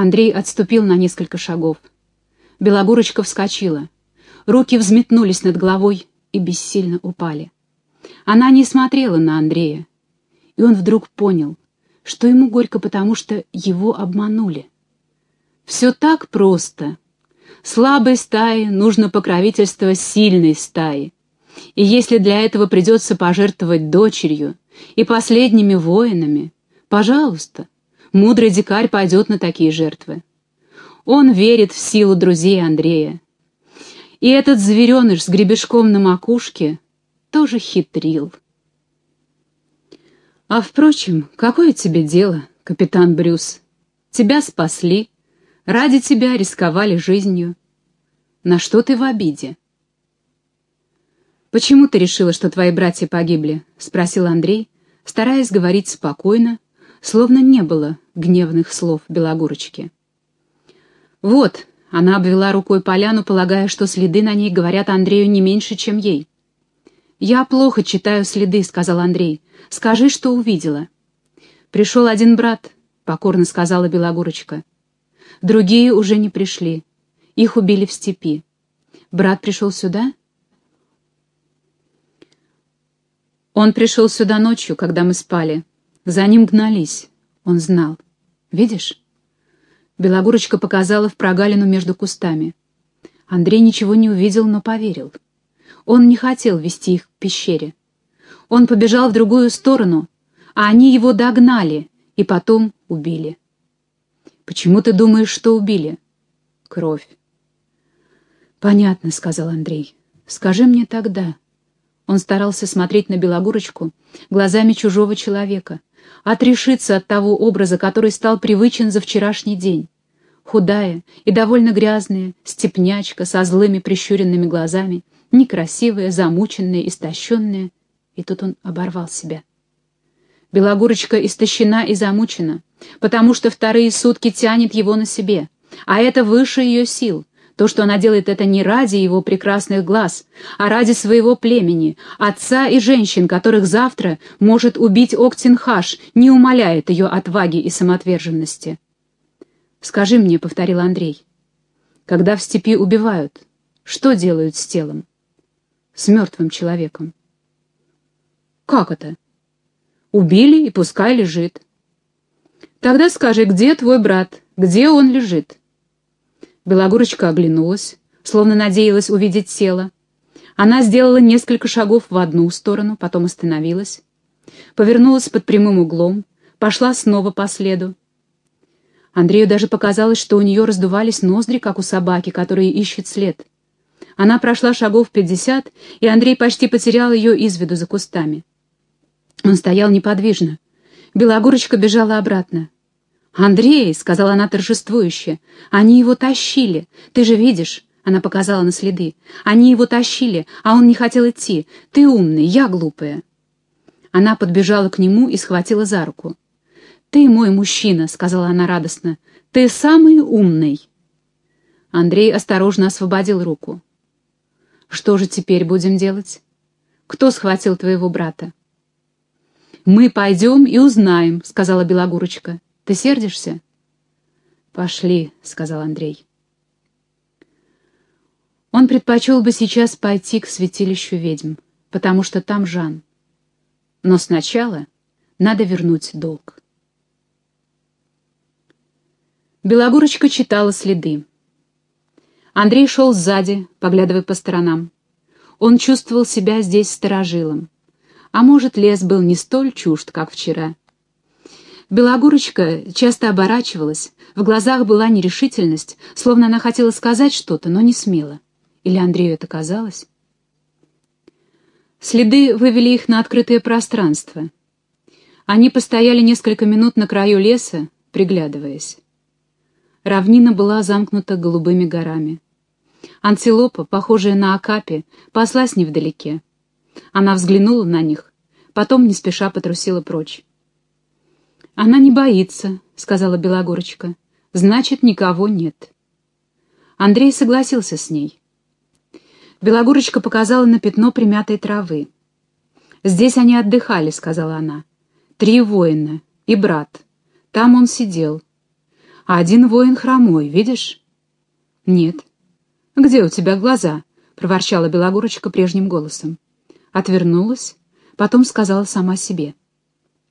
Андрей отступил на несколько шагов. Белогурочка вскочила. Руки взметнулись над головой и бессильно упали. Она не смотрела на Андрея, и он вдруг понял, что ему горько потому, что его обманули. Все так просто. Слабой стае нужно покровительство сильной стаи. И если для этого придется пожертвовать дочерью и последними воинами, пожалуйста, мудрый дикарь пойдет на такие жертвы. Он верит в силу друзей Андрея. И этот звереныш с гребешком на макушке тоже хитрил. А, впрочем, какое тебе дело, капитан Брюс? Тебя спасли, ради тебя рисковали жизнью. На что ты в обиде? «Почему ты решила, что твои братья погибли?» — спросил Андрей, стараясь говорить спокойно, словно не было гневных слов Белогорочки. «Вот», — она обвела рукой поляну, полагая, что следы на ней говорят Андрею не меньше, чем ей. «Я плохо читаю следы», — сказал Андрей. «Скажи, что увидела». «Пришел один брат», — покорно сказала Белогорочка. «Другие уже не пришли. Их убили в степи. Брат пришел сюда?» Он пришел сюда ночью, когда мы спали. За ним гнались. Он знал. Видишь? Белогурочка показала в прогалину между кустами. Андрей ничего не увидел, но поверил. Он не хотел вести их к пещере. Он побежал в другую сторону, а они его догнали и потом убили. «Почему ты думаешь, что убили?» «Кровь». «Понятно», — сказал Андрей. «Скажи мне тогда, он старался смотреть на Белогорочку глазами чужого человека, отрешиться от того образа, который стал привычен за вчерашний день. Худая и довольно грязная, степнячка со злыми прищуренными глазами, некрасивая, замученная, истощенная. И тут он оборвал себя. Белогорочка истощена и замучена, потому что вторые сутки тянет его на себе, а это выше ее сил, то, что она делает это не ради его прекрасных глаз, а ради своего племени, отца и женщин, которых завтра может убить Октинхаш, не умаляет ее отваги и самоотверженности. «Скажи мне», — повторил Андрей, — «когда в степи убивают, что делают с телом? С мертвым человеком?» «Как это?» «Убили, и пускай лежит». «Тогда скажи, где твой брат, где он лежит?» Белогорочка оглянулась, словно надеялась увидеть тело. Она сделала несколько шагов в одну сторону, потом остановилась, повернулась под прямым углом, пошла снова по следу. Андрею даже показалось, что у нее раздувались ноздри, как у собаки, которая ищет след. Она прошла шагов пятьдесят, и Андрей почти потерял ее из виду за кустами. Он стоял неподвижно. Белогорочка бежала обратно. «Андрей», — сказала она торжествующе, — «они его тащили. Ты же видишь?» — она показала на следы. «Они его тащили, а он не хотел идти. Ты умный, я глупая». Она подбежала к нему и схватила за руку. «Ты мой мужчина», — сказала она радостно. «Ты самый умный». Андрей осторожно освободил руку. «Что же теперь будем делать? Кто схватил твоего брата?» «Мы пойдем и узнаем», — сказала Белогурочка. Ты сердишься?» «Пошли», — сказал Андрей. Он предпочел бы сейчас пойти к святилищу ведьм, потому что там Жан. Но сначала надо вернуть долг. Белогорочка читала следы. Андрей шел сзади, поглядывая по сторонам. Он чувствовал себя здесь сторожилом. А может, лес был не столь чужд, как вчера. Белогорочка часто оборачивалась, в глазах была нерешительность, словно она хотела сказать что-то, но не смела. Или Андрею это казалось? Следы вывели их на открытое пространство. Они постояли несколько минут на краю леса, приглядываясь. Равнина была замкнута голубыми горами. Антилопа, похожая на акапи, паслась невдалеке. Она взглянула на них, потом не спеша потрусила прочь. «Она не боится», — сказала Белогорочка. «Значит, никого нет». Андрей согласился с ней. Белогорочка показала на пятно примятой травы. «Здесь они отдыхали», — сказала она. «Три воина и брат. Там он сидел». А один воин хромой, видишь? Нет. Где у тебя глаза? проворчала Белогорочка прежним голосом. Отвернулась, потом сказала сама себе —